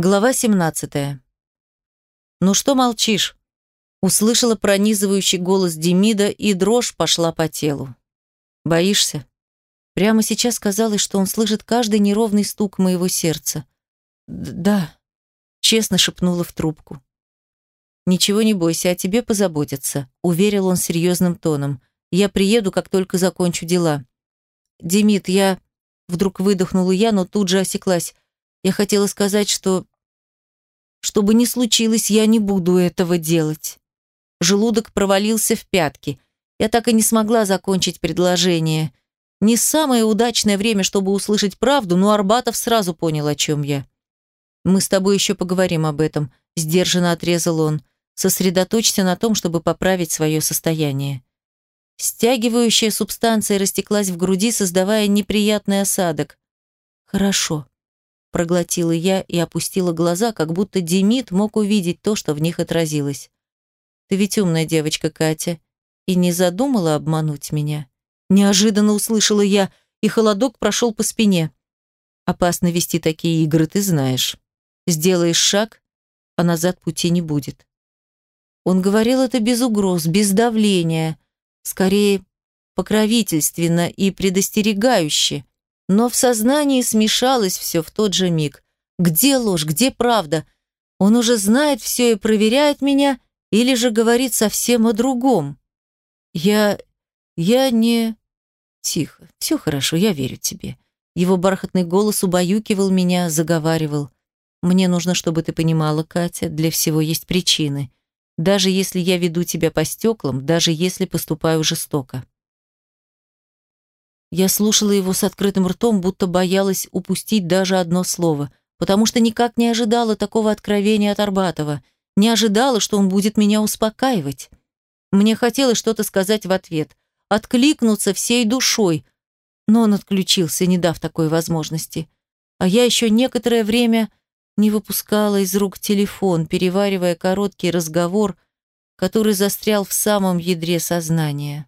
Глава 17. «Ну что молчишь?» Услышала пронизывающий голос Демида, и дрожь пошла по телу. «Боишься?» Прямо сейчас казалось, что он слышит каждый неровный стук моего сердца. «Да», — честно шепнула в трубку. «Ничего не бойся, о тебе позаботятся», — уверил он серьезным тоном. «Я приеду, как только закончу дела». «Демид, я...» Вдруг выдохнула я, но тут же осеклась. Я хотела сказать, что... Что бы ни случилось, я не буду этого делать. Желудок провалился в пятки. Я так и не смогла закончить предложение. Не самое удачное время, чтобы услышать правду, но Арбатов сразу понял, о чем я. «Мы с тобой еще поговорим об этом», – сдержанно отрезал он. «Сосредоточься на том, чтобы поправить свое состояние». Стягивающая субстанция растеклась в груди, создавая неприятный осадок. «Хорошо», проглотила я и опустила глаза, как будто Демид мог увидеть то, что в них отразилось. «Ты ведь умная девочка, Катя, и не задумала обмануть меня?» Неожиданно услышала я, и холодок прошел по спине. «Опасно вести такие игры, ты знаешь. Сделаешь шаг, а назад пути не будет». Он говорил это без угроз, без давления, скорее покровительственно и предостерегающе. Но в сознании смешалось все в тот же миг. Где ложь, где правда? Он уже знает все и проверяет меня, или же говорит совсем о другом? Я... я не... Тихо, все хорошо, я верю тебе. Его бархатный голос убаюкивал меня, заговаривал. Мне нужно, чтобы ты понимала, Катя, для всего есть причины. Даже если я веду тебя по стеклам, даже если поступаю жестоко. Я слушала его с открытым ртом, будто боялась упустить даже одно слово, потому что никак не ожидала такого откровения от Арбатова, не ожидала, что он будет меня успокаивать. Мне хотелось что-то сказать в ответ, откликнуться всей душой, но он отключился, не дав такой возможности. А я еще некоторое время не выпускала из рук телефон, переваривая короткий разговор, который застрял в самом ядре сознания.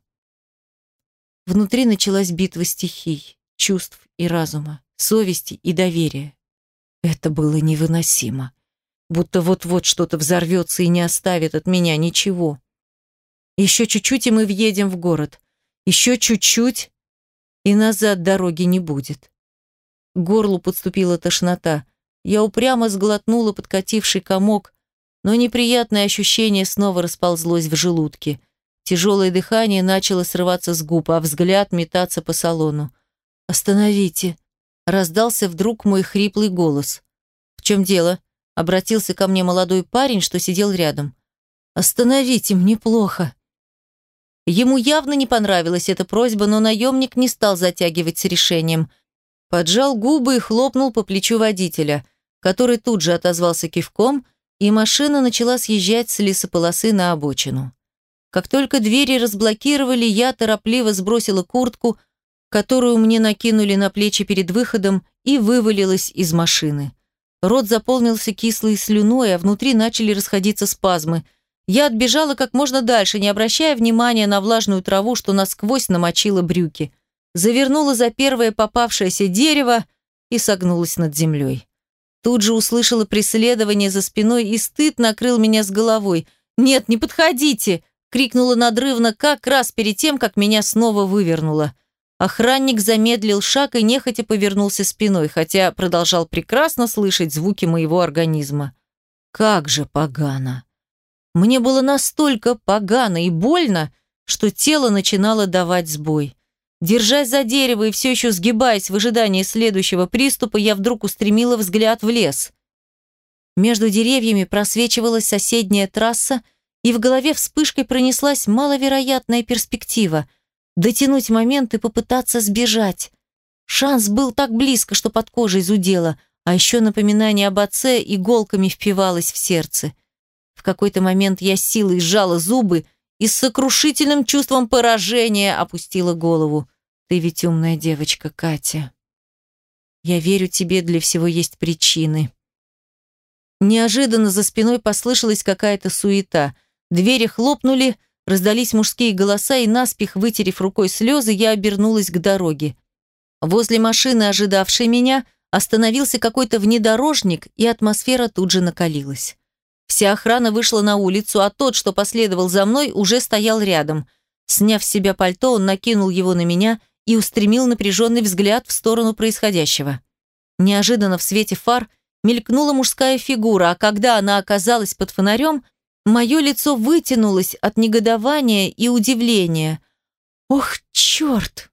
Внутри началась битва стихий, чувств и разума, совести и доверия. Это было невыносимо. Будто вот-вот что-то взорвется и не оставит от меня ничего. Еще чуть-чуть, и мы въедем в город. Еще чуть-чуть, и назад дороги не будет. К горлу подступила тошнота. Я упрямо сглотнула подкативший комок, но неприятное ощущение снова расползлось в желудке – Тяжелое дыхание начало срываться с губ, а взгляд метаться по салону. «Остановите!» – раздался вдруг мой хриплый голос. «В чем дело?» – обратился ко мне молодой парень, что сидел рядом. «Остановите, мне плохо!» Ему явно не понравилась эта просьба, но наемник не стал затягивать с решением. Поджал губы и хлопнул по плечу водителя, который тут же отозвался кивком, и машина начала съезжать с лесополосы на обочину. Как только двери разблокировали, я торопливо сбросила куртку, которую мне накинули на плечи перед выходом, и вывалилась из машины. Рот заполнился кислой слюной, а внутри начали расходиться спазмы. Я отбежала как можно дальше, не обращая внимания на влажную траву, что насквозь намочила брюки. Завернула за первое попавшееся дерево и согнулась над землей. Тут же услышала преследование за спиной, и стыд накрыл меня с головой. «Нет, не подходите!» Крикнула надрывно как раз перед тем, как меня снова вывернуло. Охранник замедлил шаг и нехотя повернулся спиной, хотя продолжал прекрасно слышать звуки моего организма. Как же погано! Мне было настолько погано и больно, что тело начинало давать сбой. Держась за дерево и все еще сгибаясь в ожидании следующего приступа, я вдруг устремила взгляд в лес. Между деревьями просвечивалась соседняя трасса, и в голове вспышкой пронеслась маловероятная перспектива – дотянуть момент и попытаться сбежать. Шанс был так близко, что под кожей зудело, а еще напоминание об отце иголками впивалось в сердце. В какой-то момент я силой сжала зубы и с сокрушительным чувством поражения опустила голову. «Ты ведь умная девочка, Катя. Я верю тебе, для всего есть причины». Неожиданно за спиной послышалась какая-то суета – Двери хлопнули, раздались мужские голоса, и наспех, вытерев рукой слезы, я обернулась к дороге. Возле машины, ожидавшей меня, остановился какой-то внедорожник, и атмосфера тут же накалилась. Вся охрана вышла на улицу, а тот, что последовал за мной, уже стоял рядом. Сняв с себя пальто, он накинул его на меня и устремил напряженный взгляд в сторону происходящего. Неожиданно в свете фар мелькнула мужская фигура, а когда она оказалась под фонарем, мое лицо вытянулось от негодования и удивления. «Ох, черт!»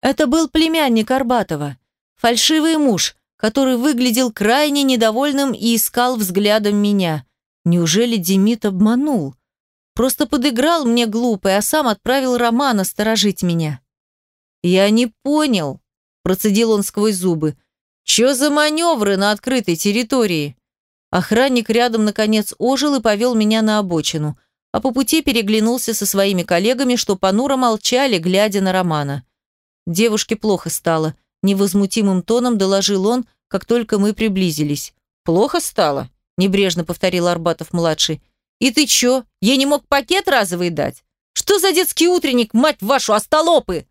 Это был племянник Арбатова, фальшивый муж, который выглядел крайне недовольным и искал взглядом меня. Неужели Демид обманул? Просто подыграл мне глупый, а сам отправил Романа сторожить меня. «Я не понял», – процедил он сквозь зубы. «Чё за маневры на открытой территории?» Охранник рядом, наконец, ожил и повел меня на обочину, а по пути переглянулся со своими коллегами, что понуро молчали, глядя на Романа. Девушке плохо стало. Невозмутимым тоном доложил он, как только мы приблизились. «Плохо стало?» – небрежно повторил Арбатов-младший. «И ты чё, ей не мог пакет разовый дать? Что за детский утренник, мать вашу, остолопы?»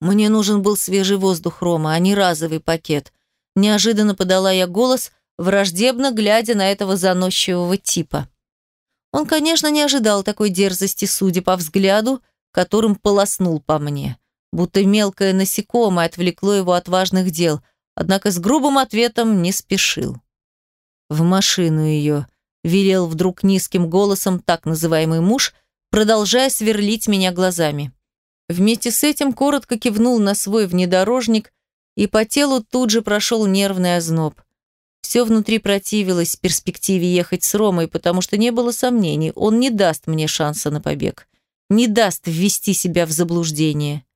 Мне нужен был свежий воздух, Рома, а не разовый пакет. Неожиданно подала я голос, враждебно глядя на этого заносчивого типа. Он, конечно, не ожидал такой дерзости, судя по взгляду, которым полоснул по мне. Будто мелкое насекомое отвлекло его от важных дел, однако с грубым ответом не спешил. «В машину ее», — велел вдруг низким голосом так называемый муж, продолжая сверлить меня глазами. Вместе с этим коротко кивнул на свой внедорожник, и по телу тут же прошел нервный озноб. Все внутри противилось перспективе ехать с Ромой, потому что не было сомнений, он не даст мне шанса на побег. Не даст ввести себя в заблуждение.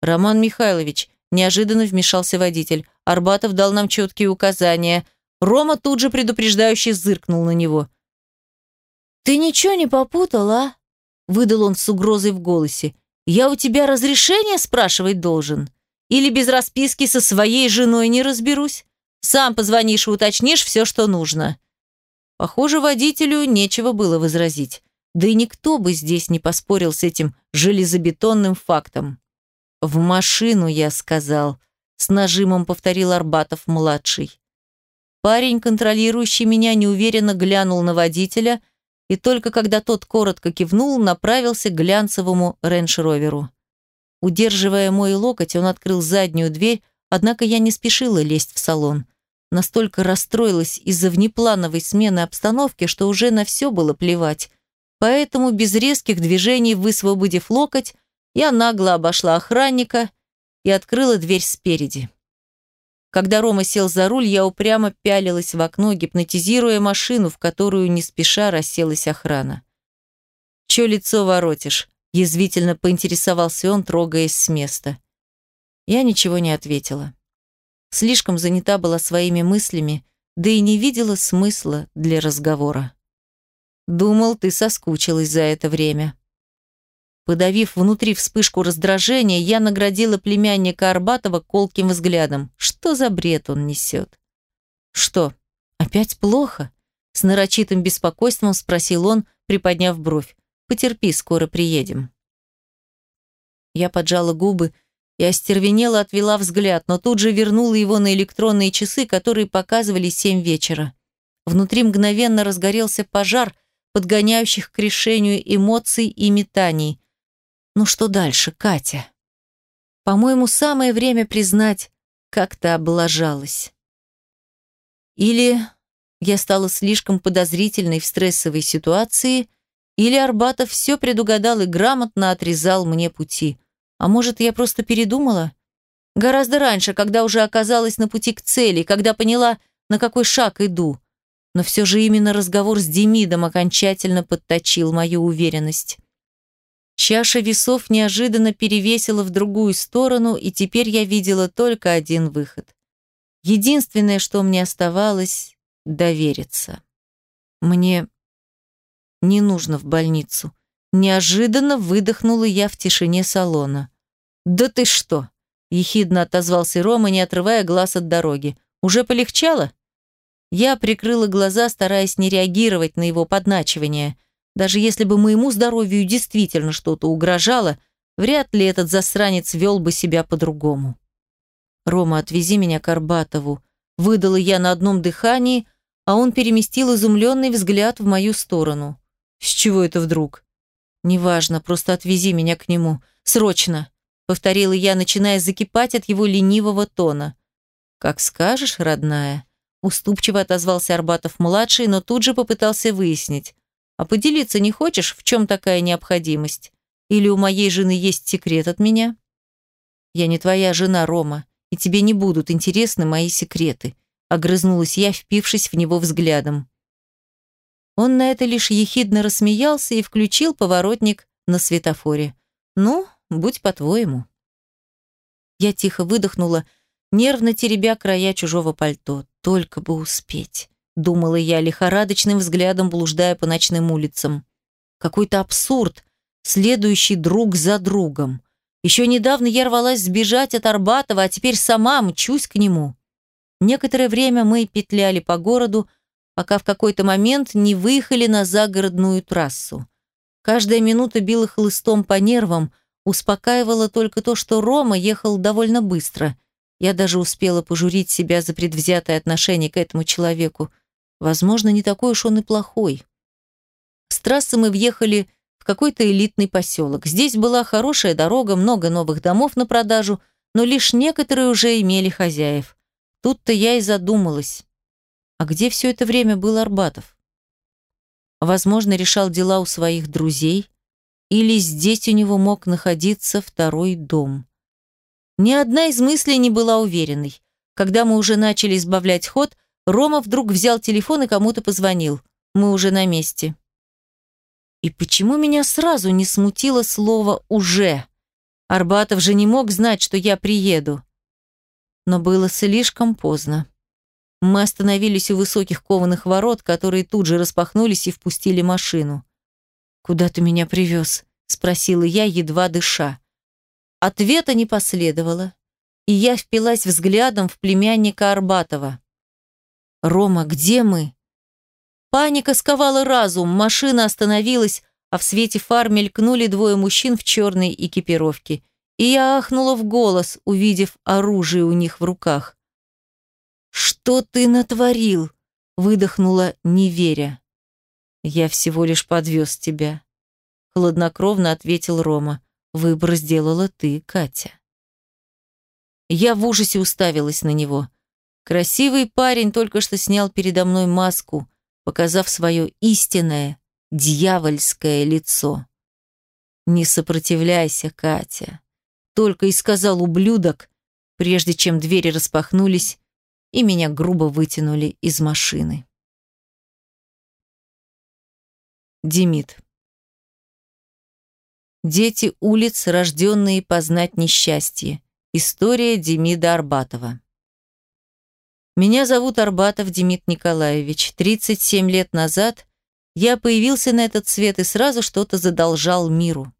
«Роман Михайлович», – неожиданно вмешался водитель, Арбатов дал нам четкие указания. Рома тут же предупреждающе зыркнул на него. «Ты ничего не попутал, а?» – выдал он с угрозой в голосе. «Я у тебя разрешение спрашивать должен?» Или без расписки со своей женой не разберусь? Сам позвонишь и уточнишь все, что нужно». Похоже, водителю нечего было возразить. Да и никто бы здесь не поспорил с этим железобетонным фактом. «В машину, я сказал», — с нажимом повторил Арбатов-младший. Парень, контролирующий меня, неуверенно глянул на водителя и только когда тот коротко кивнул, направился к глянцевому рейндж-роверу. Удерживая мой локоть, он открыл заднюю дверь, однако я не спешила лезть в салон. Настолько расстроилась из-за внеплановой смены обстановки, что уже на все было плевать. Поэтому, без резких движений, высвободив локоть, я нагло обошла охранника и открыла дверь спереди. Когда Рома сел за руль, я упрямо пялилась в окно, гипнотизируя машину, в которую не спеша расселась охрана. «Чё лицо воротишь?» Язвительно поинтересовался он, трогаясь с места. Я ничего не ответила. Слишком занята была своими мыслями, да и не видела смысла для разговора. Думал, ты соскучилась за это время. Подавив внутри вспышку раздражения, я наградила племянника Арбатова колким взглядом. Что за бред он несет? Что, опять плохо? С нарочитым беспокойством спросил он, приподняв бровь. Потерпи, скоро приедем». Я поджала губы и остервенела отвела взгляд, но тут же вернула его на электронные часы, которые показывали семь вечера. Внутри мгновенно разгорелся пожар, подгоняющих к решению эмоций и метаний. Ну что дальше, Катя? По-моему, самое время признать, как ты облажалась. Или я стала слишком подозрительной в стрессовой ситуации, или Арбатов все предугадал и грамотно отрезал мне пути. А может, я просто передумала? Гораздо раньше, когда уже оказалась на пути к цели, когда поняла, на какой шаг иду. Но все же именно разговор с Демидом окончательно подточил мою уверенность. Чаша весов неожиданно перевесила в другую сторону, и теперь я видела только один выход. Единственное, что мне оставалось — довериться. Мне не нужно в больницу. Неожиданно выдохнула я в тишине салона. «Да ты что?» – ехидно отозвался Рома, не отрывая глаз от дороги. «Уже полегчало?» Я прикрыла глаза, стараясь не реагировать на его подначивание. Даже если бы моему здоровью действительно что-то угрожало, вряд ли этот засранец вел бы себя по-другому. «Рома, отвези меня к Арбатову», Выдала я на одном дыхании, а он переместил изумленный взгляд в мою сторону. С чего это вдруг? Неважно, просто отвези меня к нему. Срочно, повторила я, начиная закипать от его ленивого тона. Как скажешь, родная. Уступчиво отозвался Арбатов-младший, но тут же попытался выяснить. А поделиться не хочешь, в чем такая необходимость? Или у моей жены есть секрет от меня? Я не твоя жена, Рома, и тебе не будут интересны мои секреты, огрызнулась я, впившись в него взглядом. Он на это лишь ехидно рассмеялся и включил поворотник на светофоре. Ну, будь по-твоему. Я тихо выдохнула, нервно теребя края чужого пальто. Только бы успеть, думала я, лихорадочным взглядом блуждая по ночным улицам. Какой-то абсурд, следующий друг за другом. Еще недавно я рвалась сбежать от Арбатова, а теперь сама мчусь к нему. Некоторое время мы петляли по городу, пока в какой-то момент не выехали на загородную трассу. Каждая минута била хлыстом по нервам, успокаивала только то, что Рома ехал довольно быстро. Я даже успела пожурить себя за предвзятое отношение к этому человеку. Возможно, не такой уж он и плохой. С трассы мы въехали в какой-то элитный поселок. Здесь была хорошая дорога, много новых домов на продажу, но лишь некоторые уже имели хозяев. Тут-то я и задумалась. А где все это время был Арбатов? Возможно, решал дела у своих друзей, или здесь у него мог находиться второй дом. Ни одна из мыслей не была уверенной. Когда мы уже начали избавлять ход, Рома вдруг взял телефон и кому-то позвонил. Мы уже на месте. И почему меня сразу не смутило слово «уже»? Арбатов же не мог знать, что я приеду. Но было слишком поздно. Мы остановились у высоких кованых ворот, которые тут же распахнулись и впустили машину. «Куда ты меня привез?» – спросила я, едва дыша. Ответа не последовало, и я впилась взглядом в племянника Арбатова. «Рома, где мы?» Паника сковала разум, машина остановилась, а в свете фар мелькнули двое мужчин в черной экипировке. И я ахнула в голос, увидев оружие у них в руках. «Что ты натворил?» – выдохнула, не веря. «Я всего лишь подвез тебя», – хладнокровно ответил Рома. «Выбор сделала ты, Катя». Я в ужасе уставилась на него. Красивый парень только что снял передо мной маску – показав свое истинное, дьявольское лицо. «Не сопротивляйся, Катя», — только и сказал ублюдок, прежде чем двери распахнулись и меня грубо вытянули из машины. Демид. Дети улиц, рожденные познать несчастье. История Демида Арбатова. Меня зовут Арбатов Демид Николаевич. 37 лет назад я появился на этот свет и сразу что-то задолжал миру.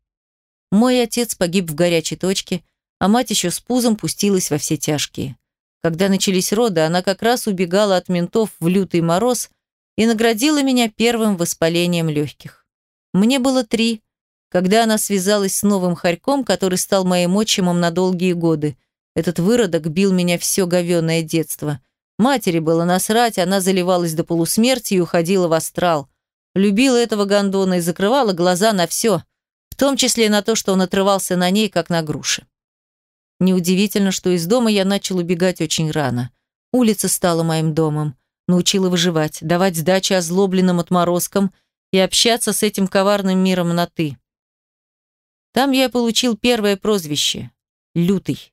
Мой отец погиб в горячей точке, а мать еще с пузом пустилась во все тяжкие. Когда начались роды, она как раз убегала от ментов в лютый мороз и наградила меня первым воспалением легких. Мне было три, когда она связалась с новым хорьком, который стал моим отчимом на долгие годы. Этот выродок бил меня все говёное детство – Матери было насрать, она заливалась до полусмерти и уходила в астрал. Любила этого гондона и закрывала глаза на все, в том числе на то, что он отрывался на ней, как на груши. Неудивительно, что из дома я начал убегать очень рано. Улица стала моим домом, научила выживать, давать сдачи озлобленным отморозкам и общаться с этим коварным миром на «ты». Там я получил первое прозвище – «Лютый»,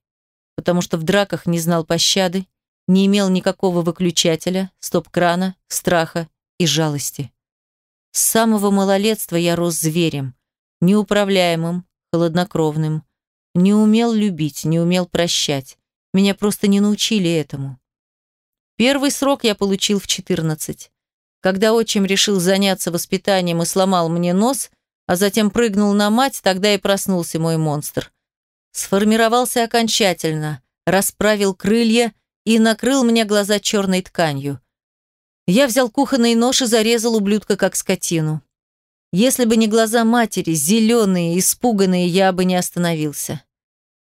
потому что в драках не знал пощады, не имел никакого выключателя, стоп-крана, страха и жалости. С самого малолетства я рос зверем, неуправляемым, холоднокровным, не умел любить, не умел прощать. Меня просто не научили этому. Первый срок я получил в 14. Когда отчим решил заняться воспитанием и сломал мне нос, а затем прыгнул на мать, тогда и проснулся мой монстр. Сформировался окончательно, расправил крылья и накрыл мне глаза черной тканью. Я взял кухонный нож и зарезал ублюдка как скотину. Если бы не глаза матери, зеленые, испуганные, я бы не остановился.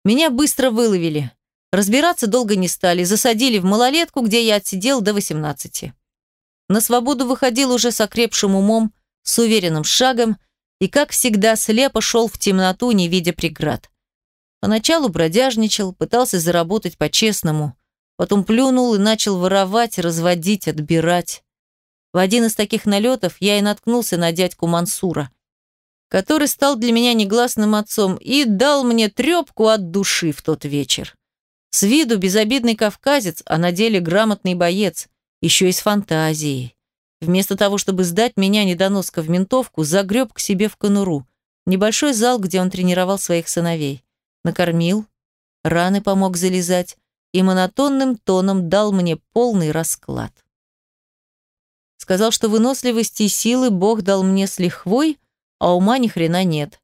Меня быстро выловили. Разбираться долго не стали, засадили в малолетку, где я отсидел до 18. На свободу выходил уже с окрепшим умом, с уверенным шагом и, как всегда, слепо шел в темноту, не видя преград. Поначалу бродяжничал, пытался заработать по-честному, потом плюнул и начал воровать, разводить, отбирать. В один из таких налетов я и наткнулся на дядьку Мансура, который стал для меня негласным отцом и дал мне трепку от души в тот вечер. С виду безобидный кавказец, а на деле грамотный боец, еще и с фантазией. Вместо того, чтобы сдать меня недоноска в ментовку, загреб к себе в конуру. Небольшой зал, где он тренировал своих сыновей. Накормил, раны помог залезать и монотонным тоном дал мне полный расклад. Сказал, что выносливости и силы Бог дал мне с лихвой, а ума ни хрена нет.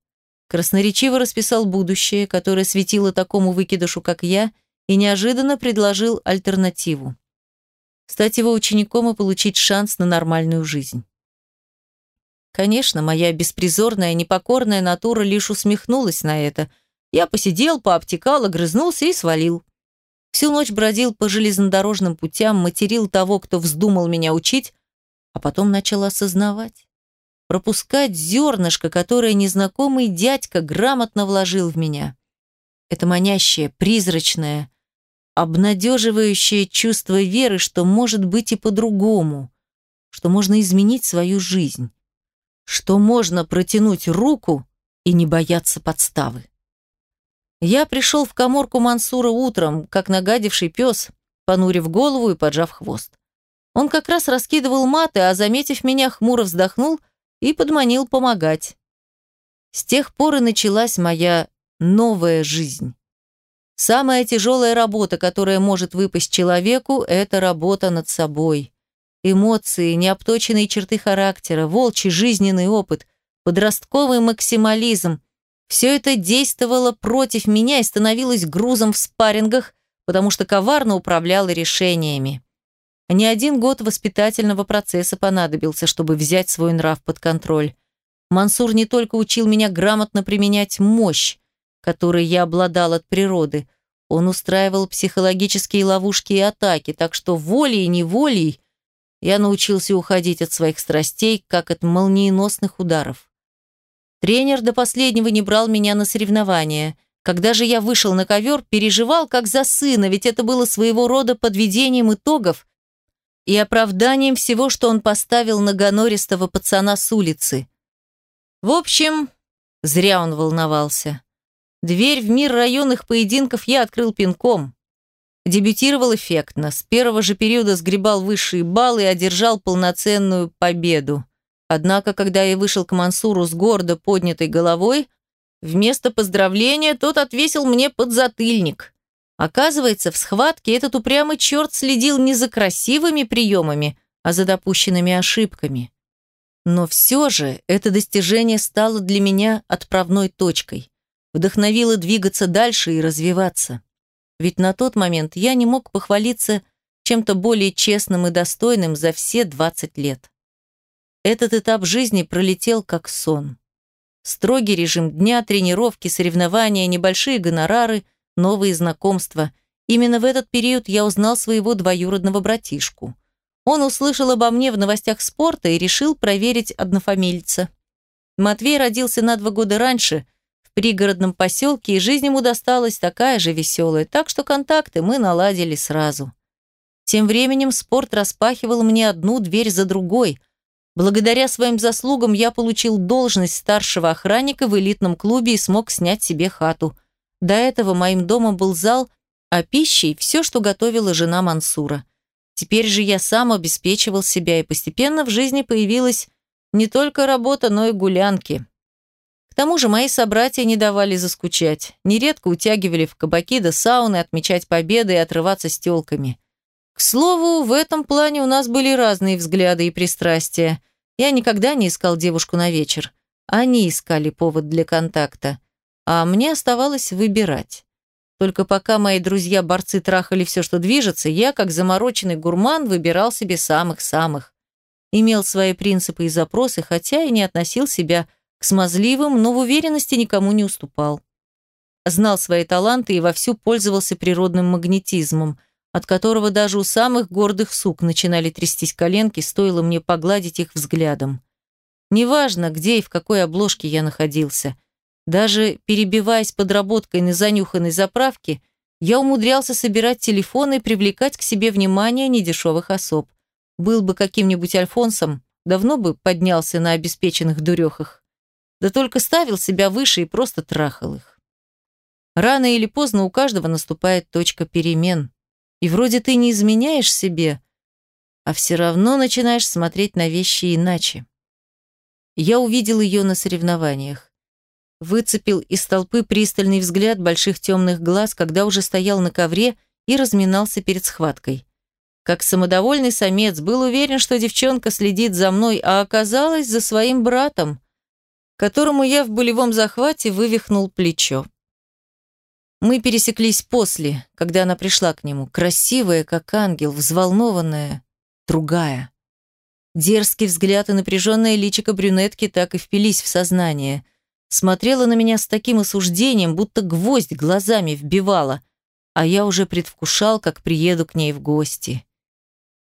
Красноречиво расписал будущее, которое светило такому выкидышу, как я, и неожиданно предложил альтернативу. Стать его учеником и получить шанс на нормальную жизнь. Конечно, моя беспризорная, непокорная натура лишь усмехнулась на это. Я посидел, пообтекал, огрызнулся и свалил. Всю ночь бродил по железнодорожным путям, материл того, кто вздумал меня учить, а потом начал осознавать. Пропускать зернышко, которое незнакомый дядька грамотно вложил в меня. Это манящее, призрачное, обнадеживающее чувство веры, что может быть и по-другому, что можно изменить свою жизнь, что можно протянуть руку и не бояться подставы. Я пришел в коморку Мансура утром, как нагадивший пес, понурив голову и поджав хвост. Он как раз раскидывал маты, а, заметив меня, хмуро вздохнул и подманил помогать. С тех пор и началась моя новая жизнь. Самая тяжелая работа, которая может выпасть человеку, это работа над собой. Эмоции, необточенные черты характера, волчий жизненный опыт, подростковый максимализм – все это действовало против меня и становилось грузом в спаррингах, потому что коварно управляло решениями. Не один год воспитательного процесса понадобился, чтобы взять свой нрав под контроль. Мансур не только учил меня грамотно применять мощь, которой я обладал от природы, он устраивал психологические ловушки и атаки, так что волей и неволей я научился уходить от своих страстей, как от молниеносных ударов. Тренер до последнего не брал меня на соревнования. Когда же я вышел на ковер, переживал как за сына, ведь это было своего рода подведением итогов и оправданием всего, что он поставил на гонористого пацана с улицы. В общем, зря он волновался. Дверь в мир районных поединков я открыл пинком. Дебютировал эффектно, с первого же периода сгребал высшие баллы и одержал полноценную победу. Однако, когда я вышел к Мансуру с гордо поднятой головой, вместо поздравления тот отвесил мне подзатыльник. Оказывается, в схватке этот упрямый черт следил не за красивыми приемами, а за допущенными ошибками. Но все же это достижение стало для меня отправной точкой. Вдохновило двигаться дальше и развиваться. Ведь на тот момент я не мог похвалиться чем-то более честным и достойным за все 20 лет. Этот этап жизни пролетел как сон. Строгий режим дня, тренировки, соревнования, небольшие гонорары – новые знакомства. Именно в этот период я узнал своего двоюродного братишку. Он услышал обо мне в новостях спорта и решил проверить однофамильца. Матвей родился на два года раньше, в пригородном поселке, и жизнь ему досталась такая же веселая, так что контакты мы наладили сразу. Тем временем спорт распахивал мне одну дверь за другой. Благодаря своим заслугам я получил должность старшего охранника в элитном клубе и смог снять себе хату – до этого моим домом был зал, а пищей – все, что готовила жена Мансура. Теперь же я сам обеспечивал себя, и постепенно в жизни появилась не только работа, но и гулянки. К тому же мои собратья не давали заскучать, нередко утягивали в кабаки до сауны отмечать победы и отрываться с тёлками. К слову, в этом плане у нас были разные взгляды и пристрастия. Я никогда не искал девушку на вечер. Они искали повод для контакта а мне оставалось выбирать. Только пока мои друзья-борцы трахали все, что движется, я, как замороченный гурман, выбирал себе самых-самых. Имел свои принципы и запросы, хотя и не относил себя к смазливым, но в уверенности никому не уступал. знал свои таланты и вовсю пользовался природным магнетизмом, от которого даже у самых гордых сук начинали трястись коленки, стоило мне погладить их взглядом. Неважно, где и в какой обложке я находился. Даже перебиваясь подработкой на занюханной заправке, я умудрялся собирать телефоны и привлекать к себе внимание недешевых особ. Был бы каким-нибудь Альфонсом, давно бы поднялся на обеспеченных дурехах. Да только ставил себя выше и просто трахал их. Рано или поздно у каждого наступает точка перемен. И вроде ты не изменяешь себе, а все равно начинаешь смотреть на вещи иначе. Я увидел ее на соревнованиях. Выцепил из толпы пристальный взгляд больших темных глаз, когда уже стоял на ковре и разминался перед схваткой. Как самодовольный самец, был уверен, что девчонка следит за мной, а оказалась за своим братом, которому я в болевом захвате вывихнул плечо. Мы пересеклись после, когда она пришла к нему, красивая, как ангел, взволнованная, другая. Дерзкий взгляд и напряженная личико брюнетки так и впились в сознание. Смотрела на меня с таким осуждением, будто гвоздь глазами вбивала, а я уже предвкушал, как приеду к ней в гости.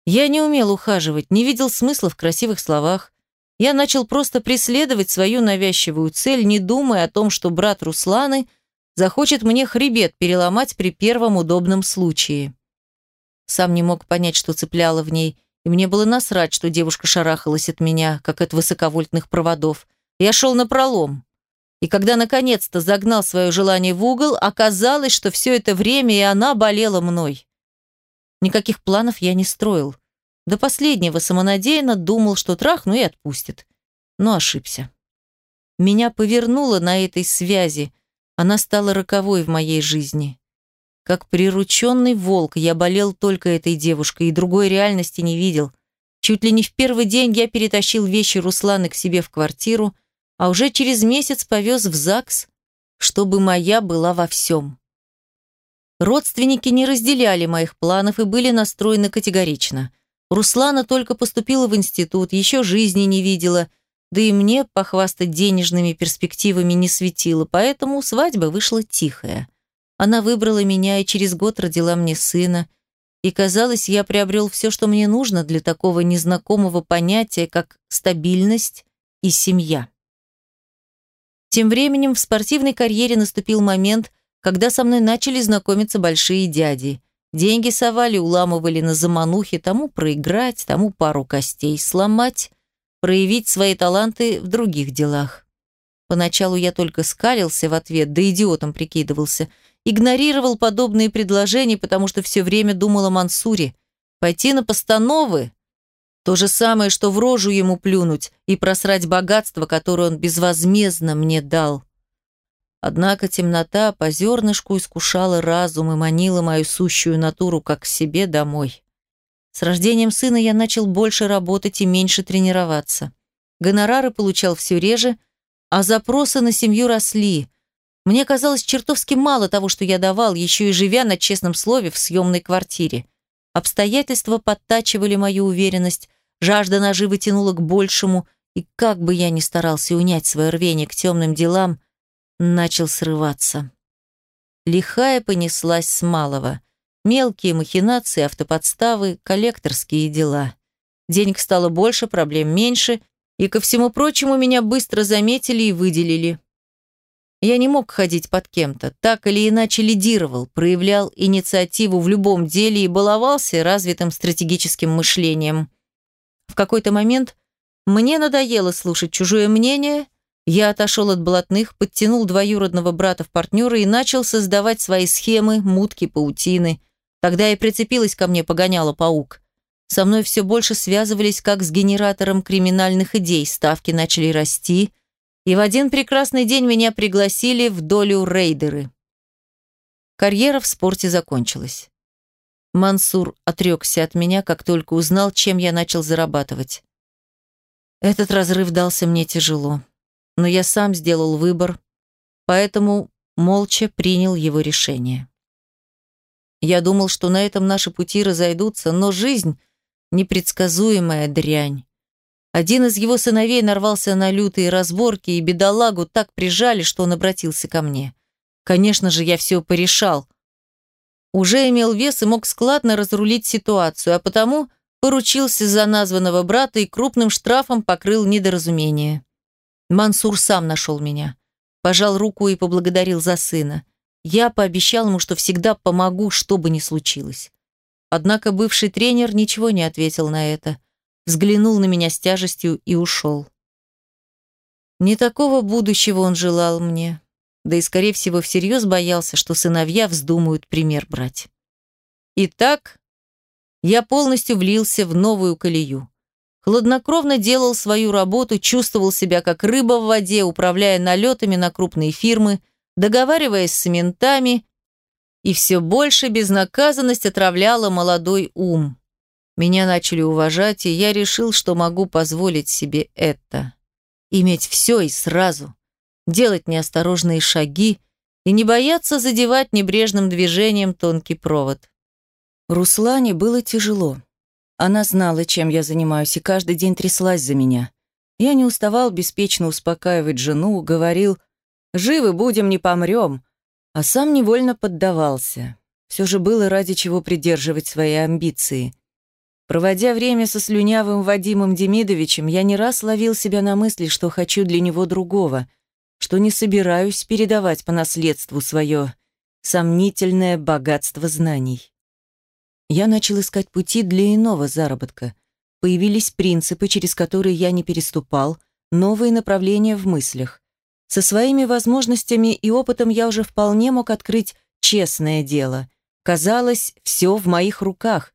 Я не умел ухаживать, не видел смысла в красивых словах. Я начал просто преследовать свою навязчивую цель, не думая о том, что брат Русланы – захочет мне хребет переломать при первом удобном случае. Сам не мог понять, что цепляло в ней, и мне было насрать, что девушка шарахалась от меня, как от высоковольтных проводов. Я шел на пролом. И когда наконец-то загнал свое желание в угол, оказалось, что все это время и она болела мной. Никаких планов я не строил. До последнего самонадеянно думал, что трахну и отпустит. Но ошибся. Меня повернуло на этой связи – она стала роковой в моей жизни. Как прирученный волк, я болел только этой девушкой и другой реальности не видел. Чуть ли не в первый день я перетащил вещи Русланы к себе в квартиру, а уже через месяц повез в ЗАГС, чтобы моя была во всем. Родственники не разделяли моих планов и были настроены категорично. Руслана только поступила в институт, еще жизни не видела – да и мне похвастать денежными перспективами не светило, поэтому свадьба вышла тихая. Она выбрала меня и через год родила мне сына, и, казалось, я приобрел все, что мне нужно для такого незнакомого понятия, как стабильность и семья. Тем временем в спортивной карьере наступил момент, когда со мной начали знакомиться большие дяди. Деньги совали, уламывали на заманухи, тому проиграть, тому пару костей сломать – проявить свои таланты в других делах. Поначалу я только скалился в ответ, да идиотом прикидывался. Игнорировал подобные предложения, потому что все время думал о Мансуре. Пойти на постановы – то же самое, что в рожу ему плюнуть и просрать богатство, которое он безвозмездно мне дал. Однако темнота по зернышку искушала разум и манила мою сущую натуру как к себе домой. С рождением сына я начал больше работать и меньше тренироваться. Гонорары получал все реже, а запросы на семью росли. Мне казалось чертовски мало того, что я давал, еще и живя на честном слове в съемной квартире. Обстоятельства подтачивали мою уверенность, жажда наживы тянула к большему, и как бы я ни старался унять свое рвение к темным делам, начал срываться. Лихая понеслась с малого – Мелкие махинации, автоподставы, коллекторские дела. Денег стало больше, проблем меньше, и, ко всему прочему, меня быстро заметили и выделили. Я не мог ходить под кем-то, так или иначе лидировал, проявлял инициативу в любом деле и баловался развитым стратегическим мышлением. В какой-то момент мне надоело слушать чужое мнение, я отошел от блатных, подтянул двоюродного брата в партнера и начал создавать свои схемы, мутки, паутины – Тогда и прицепилась ко мне погоняла паук. Со мной все больше связывались как с генератором криминальных идей, ставки начали расти, и в один прекрасный день меня пригласили в долю рейдеры. Карьера в спорте закончилась. Мансур отрекся от меня, как только узнал, чем я начал зарабатывать. Этот разрыв дался мне тяжело, но я сам сделал выбор, поэтому молча принял его решение. Я думал, что на этом наши пути разойдутся, но жизнь – непредсказуемая дрянь. Один из его сыновей нарвался на лютые разборки, и бедолагу так прижали, что он обратился ко мне. Конечно же, я все порешал. Уже имел вес и мог складно разрулить ситуацию, а потому поручился за названного брата и крупным штрафом покрыл недоразумение. Мансур сам нашел меня. Пожал руку и поблагодарил за сына. Я пообещал ему, что всегда помогу, что бы ни случилось. Однако бывший тренер ничего не ответил на это. Взглянул на меня с тяжестью и ушел. Не такого будущего он желал мне. Да и, скорее всего, всерьез боялся, что сыновья вздумают пример брать. Итак, я полностью влился в новую колею. Хладнокровно делал свою работу, чувствовал себя как рыба в воде, управляя налетами на крупные фирмы, договариваясь с ментами, и все больше безнаказанность отравляла молодой ум. Меня начали уважать, и я решил, что могу позволить себе это. Иметь все и сразу. Делать неосторожные шаги и не бояться задевать небрежным движением тонкий провод. Руслане было тяжело. Она знала, чем я занимаюсь, и каждый день тряслась за меня. Я не уставал беспечно успокаивать жену, говорил «Живы будем, не помрем», а сам невольно поддавался. Все же было ради чего придерживать свои амбиции. Проводя время со слюнявым Вадимом Демидовичем, я не раз ловил себя на мысли, что хочу для него другого, что не собираюсь передавать по наследству свое сомнительное богатство знаний. Я начал искать пути для иного заработка. Появились принципы, через которые я не переступал, новые направления в мыслях. Со своими возможностями и опытом я уже вполне мог открыть честное дело. Казалось, все в моих руках.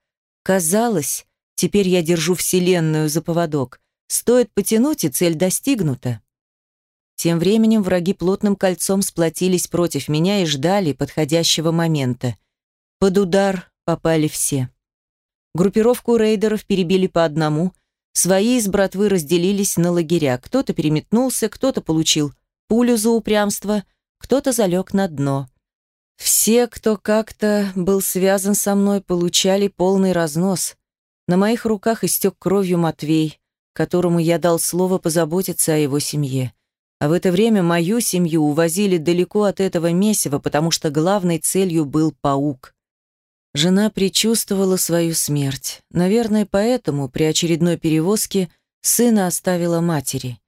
Казалось, теперь я держу Вселенную за поводок. Стоит потянуть, и цель достигнута. Тем временем враги плотным кольцом сплотились против меня и ждали подходящего момента. Под удар попали все. Группировку рейдеров перебили по одному, свои из братвы разделились на лагеря. Кто-то переметнулся, кто-то получил пулю за упрямство, кто-то залег на дно. Все, кто как-то был связан со мной, получали полный разнос. На моих руках истек кровью Матвей, которому я дал слово позаботиться о его семье. А в это время мою семью увозили далеко от этого месива, потому что главной целью был паук. Жена предчувствовала свою смерть. Наверное, поэтому при очередной перевозке сына оставила матери.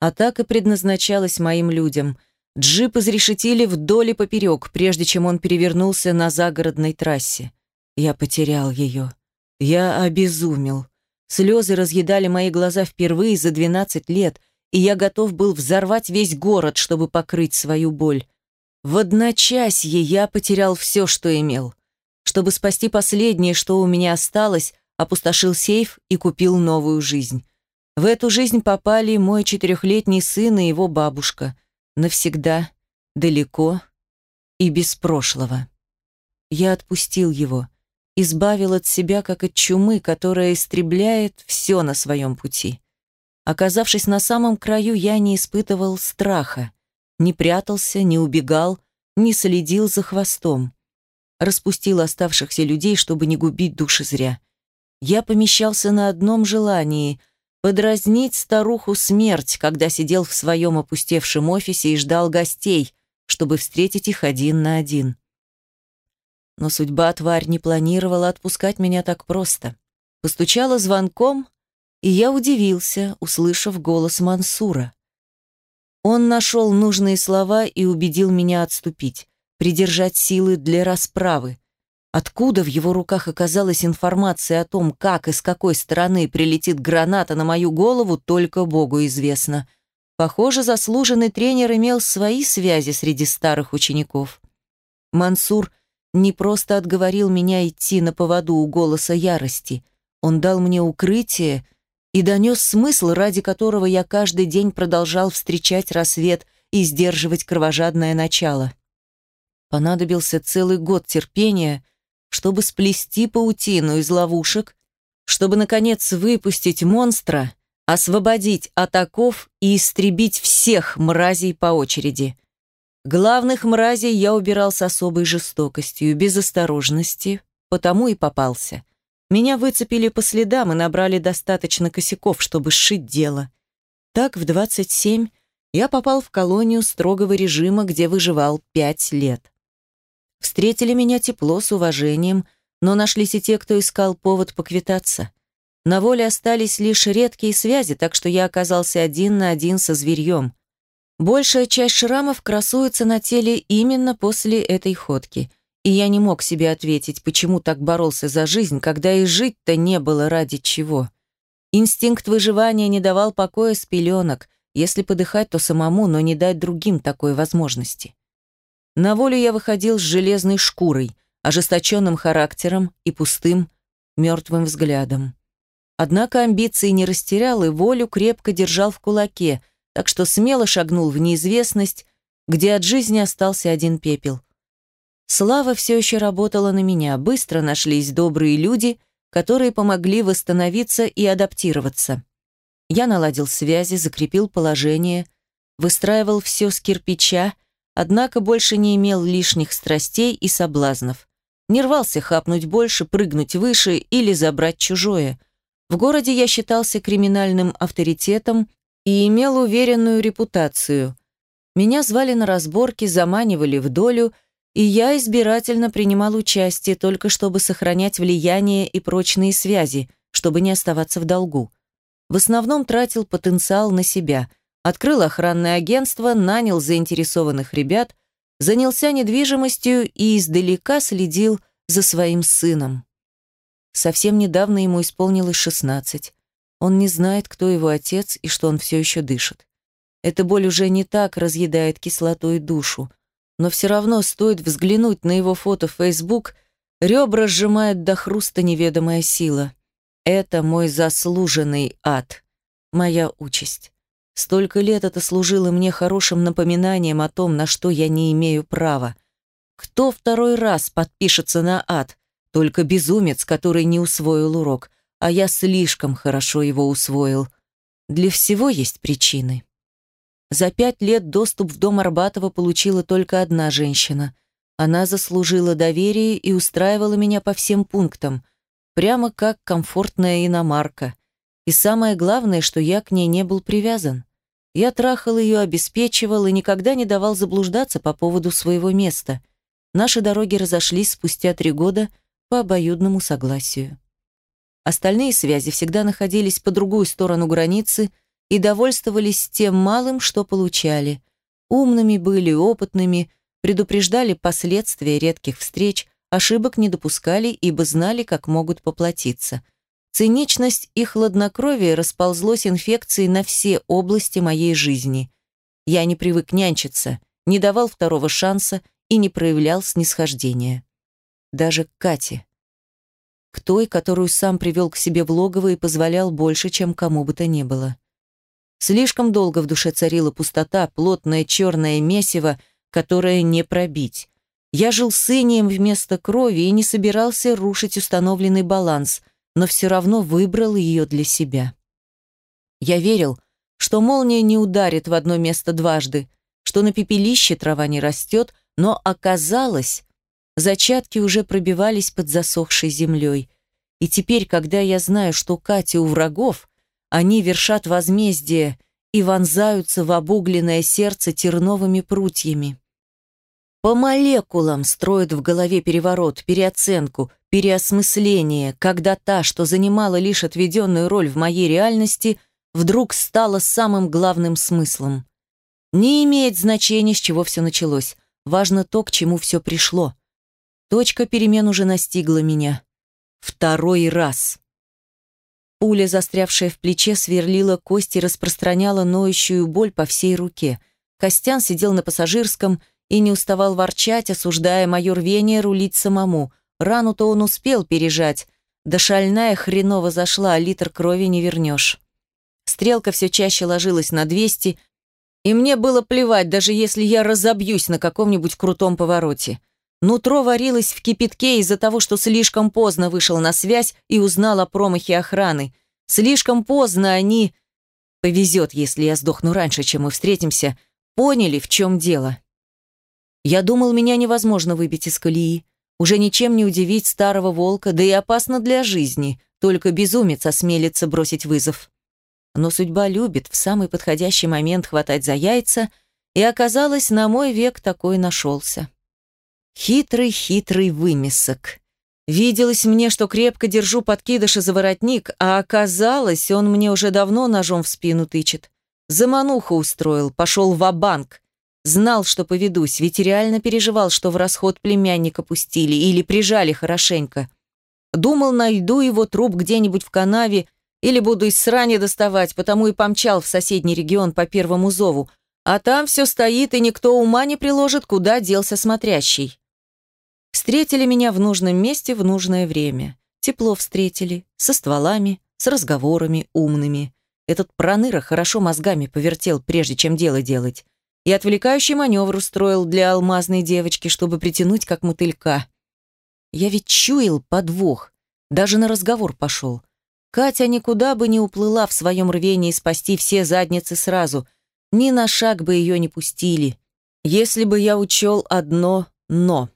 Атака предназначалась моим людям. Джип изрешетили вдоль и поперек, прежде чем он перевернулся на загородной трассе. Я потерял ее. Я обезумел. Слезы разъедали мои глаза впервые за 12 лет, и я готов был взорвать весь город, чтобы покрыть свою боль. В одночасье я потерял все, что имел. Чтобы спасти последнее, что у меня осталось, опустошил сейф и купил новую жизнь. В эту жизнь попали мой четырехлетний сын и его бабушка. Навсегда, далеко и без прошлого. Я отпустил его, избавил от себя, как от чумы, которая истребляет все на своем пути. Оказавшись на самом краю, я не испытывал страха, не прятался, не убегал, не следил за хвостом распустил оставшихся людей, чтобы не губить души зря. Я помещался на одном желании — подразнить старуху смерть, когда сидел в своем опустевшем офисе и ждал гостей, чтобы встретить их один на один. Но судьба тварь не планировала отпускать меня так просто. Постучала звонком, и я удивился, услышав голос Мансура. Он нашел нужные слова и убедил меня отступить придержать силы для расправы. Откуда в его руках оказалась информация о том, как и с какой стороны прилетит граната на мою голову, только Богу известно. Похоже, заслуженный тренер имел свои связи среди старых учеников. Мансур не просто отговорил меня идти на поводу у голоса ярости. Он дал мне укрытие и донес смысл, ради которого я каждый день продолжал встречать рассвет и сдерживать кровожадное начало. Понадобился целый год терпения, чтобы сплести паутину из ловушек, чтобы, наконец, выпустить монстра, освободить атаков и истребить всех мразей по очереди. Главных мразей я убирал с особой жестокостью, без осторожности, потому и попался. Меня выцепили по следам и набрали достаточно косяков, чтобы сшить дело. Так в 27 я попал в колонию строгого режима, где выживал пять лет. Встретили меня тепло, с уважением, но нашлись и те, кто искал повод поквитаться. На воле остались лишь редкие связи, так что я оказался один на один со зверьем. Большая часть шрамов красуется на теле именно после этой ходки. И я не мог себе ответить, почему так боролся за жизнь, когда и жить-то не было ради чего. Инстинкт выживания не давал покоя с пеленок. Если подыхать, то самому, но не дать другим такой возможности. На волю я выходил с железной шкурой, ожесточенным характером и пустым, мертвым взглядом. Однако амбиции не растерял и волю крепко держал в кулаке, так что смело шагнул в неизвестность, где от жизни остался один пепел. Слава все еще работала на меня, быстро нашлись добрые люди, которые помогли восстановиться и адаптироваться. Я наладил связи, закрепил положение, выстраивал все с кирпича, однако больше не имел лишних страстей и соблазнов. Не рвался хапнуть больше, прыгнуть выше или забрать чужое. В городе я считался криминальным авторитетом и имел уверенную репутацию. Меня звали на разборки, заманивали в долю – и я избирательно принимал участие только чтобы сохранять влияние и прочные связи, чтобы не оставаться в долгу. В основном тратил потенциал на себя, открыл охранное агентство, нанял заинтересованных ребят, занялся недвижимостью и издалека следил за своим сыном. Совсем недавно ему исполнилось 16. Он не знает, кто его отец и что он все еще дышит. Эта боль уже не так разъедает кислотой душу, но все равно стоит взглянуть на его фото в Facebook, ребра сжимает до хруста неведомая сила. Это мой заслуженный ад, моя участь. Столько лет это служило мне хорошим напоминанием о том, на что я не имею права. Кто второй раз подпишется на ад? Только безумец, который не усвоил урок, а я слишком хорошо его усвоил. Для всего есть причины. За пять лет доступ в дом Арбатова получила только одна женщина. Она заслужила доверие и устраивала меня по всем пунктам, прямо как комфортная иномарка. И самое главное, что я к ней не был привязан. Я трахал ее, обеспечивал и никогда не давал заблуждаться по поводу своего места. Наши дороги разошлись спустя три года по обоюдному согласию. Остальные связи всегда находились по другую сторону границы – и довольствовались тем малым, что получали. Умными были, опытными, предупреждали последствия редких встреч, ошибок не допускали, ибо знали, как могут поплатиться. Циничность и хладнокровие расползлось инфекцией на все области моей жизни. Я не привык нянчиться, не давал второго шанса и не проявлял снисхождения. Даже к Кате. К той, которую сам привел к себе в логово и позволял больше, чем кому бы то ни было. Слишком долго в душе царила пустота, плотное черное месиво, которое не пробить. Я жил с вместо крови и не собирался рушить установленный баланс, но все равно выбрал ее для себя. Я верил, что молния не ударит в одно место дважды, что на пепелище трава не растет, но оказалось, зачатки уже пробивались под засохшей землей. И теперь, когда я знаю, что Катя у врагов, они вершат возмездие и вонзаются в обугленное сердце терновыми прутьями. По молекулам строят в голове переворот, переоценку, переосмысление, когда та, что занимала лишь отведенную роль в моей реальности, вдруг стала самым главным смыслом. Не имеет значения, с чего все началось. Важно то, к чему все пришло. Точка перемен уже настигла меня. Второй раз. Пуля, застрявшая в плече, сверлила кость и распространяла ноющую боль по всей руке. Костян сидел на пассажирском и не уставал ворчать, осуждая мое рвение рулить самому. Рану-то он успел пережать. Да шальная хреново зашла, а литр крови не вернешь. Стрелка все чаще ложилась на 200, и мне было плевать, даже если я разобьюсь на каком-нибудь крутом повороте. Нутро варилось в кипятке из-за того, что слишком поздно вышел на связь и узнал о промахе охраны. Слишком поздно они... Повезет, если я сдохну раньше, чем мы встретимся. Поняли, в чем дело. Я думал, меня невозможно выбить из колеи. Уже ничем не удивить старого волка, да и опасно для жизни. Только безумец осмелится бросить вызов. Но судьба любит в самый подходящий момент хватать за яйца, и оказалось, на мой век такой нашелся. Хитрый-хитрый вымесок. Виделось мне, что крепко держу подкидыша за воротник, а оказалось, он мне уже давно ножом в спину тычет. Замануху устроил, пошел в банк Знал, что поведусь, ведь реально переживал, что в расход племянника пустили или прижали хорошенько. Думал, найду его труп где-нибудь в канаве или буду из срани доставать, потому и помчал в соседний регион по первому зову. А там все стоит, и никто ума не приложит, куда делся смотрящий. Встретили меня в нужном месте в нужное время. Тепло встретили, со стволами, с разговорами умными. Этот проныра хорошо мозгами повертел, прежде чем дело делать. И отвлекающий маневр устроил для алмазной девочки, чтобы притянуть как мотылька. Я ведь чуял подвох, даже на разговор пошел. Катя никуда бы не уплыла в своем рвении спасти все задницы сразу. Ни на шаг бы ее не пустили. Если бы я учел одно «но».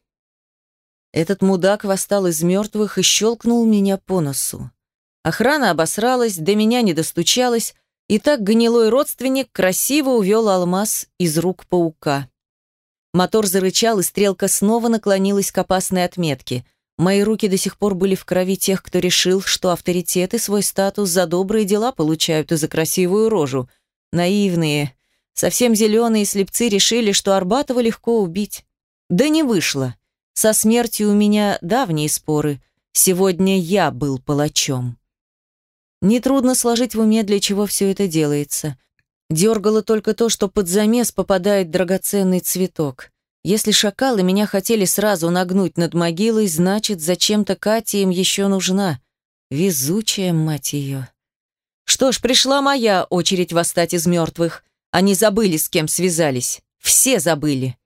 Этот мудак восстал из мертвых и щелкнул меня по носу. Охрана обосралась, до меня не достучалась, и так гнилой родственник красиво увел алмаз из рук паука. Мотор зарычал, и стрелка снова наклонилась к опасной отметке. Мои руки до сих пор были в крови тех, кто решил, что авторитеты свой статус за добрые дела получают и за красивую рожу. Наивные, совсем зеленые слепцы решили, что Арбатова легко убить. Да не вышло. Со смертью у меня давние споры. Сегодня я был палачом. Нетрудно сложить в уме, для чего все это делается. Дергало только то, что под замес попадает драгоценный цветок. Если шакалы меня хотели сразу нагнуть над могилой, значит, зачем-то Катя им еще нужна. Везучая, мать ее. Что ж, пришла моя очередь восстать из мертвых. Они забыли, с кем связались. Все забыли.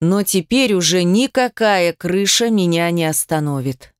Но теперь уже никакая крыша меня не остановит.